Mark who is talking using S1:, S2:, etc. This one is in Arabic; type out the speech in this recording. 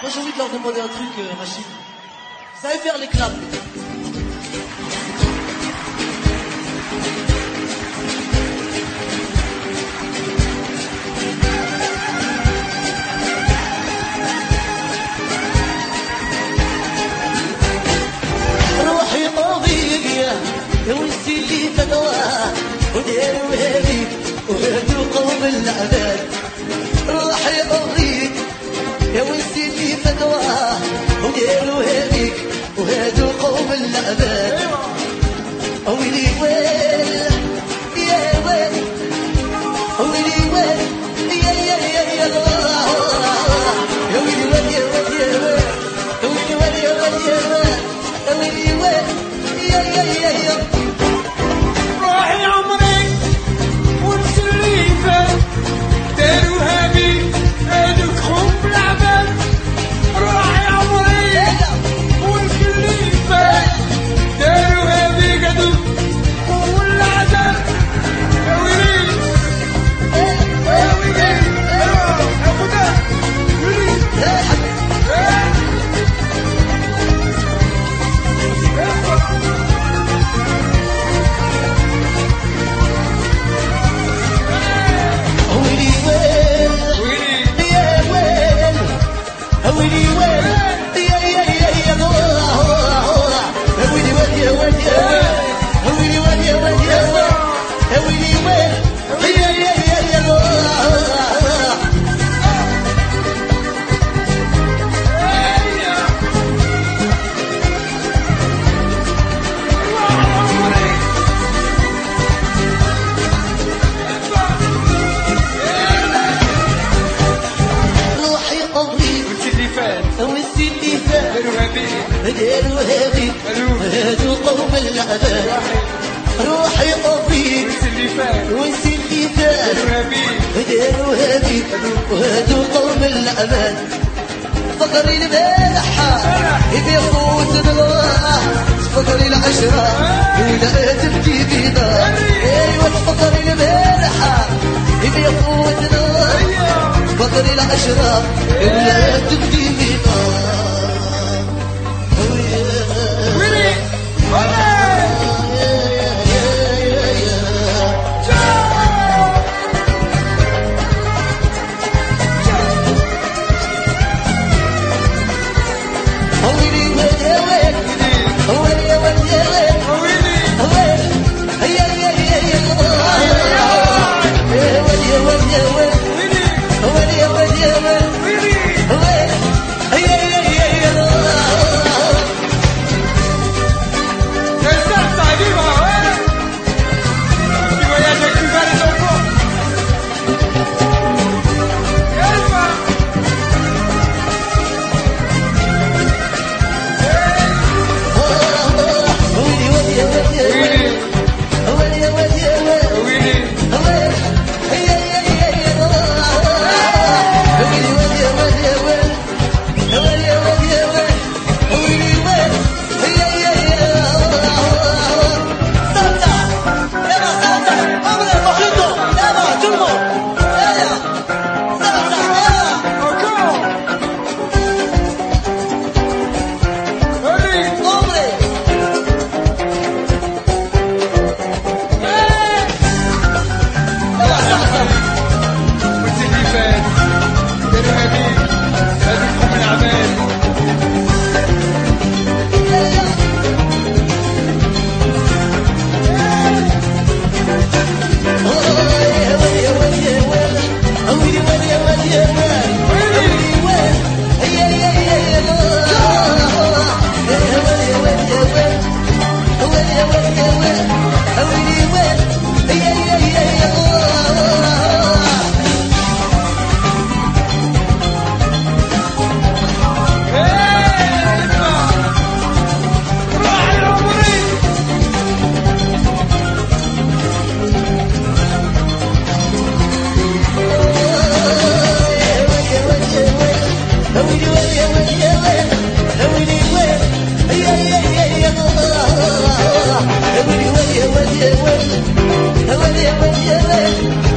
S1: Moi j'ai envie de leur demander un truc, euh, Rachid. Vous savez faire les claps بدير وهدي هادو قوم العباد روحي أوفيك ونسي اللي فات بدير وهدي وهادو قوم العباد فقري البارحة إذا صوت بالراحة فقري العشرة ولا تبكي بيضا أيوة فقري البارحة إذا صوت بالراحة فقري العشرة ولا تبكي بيضا yeah, yeah, yeah.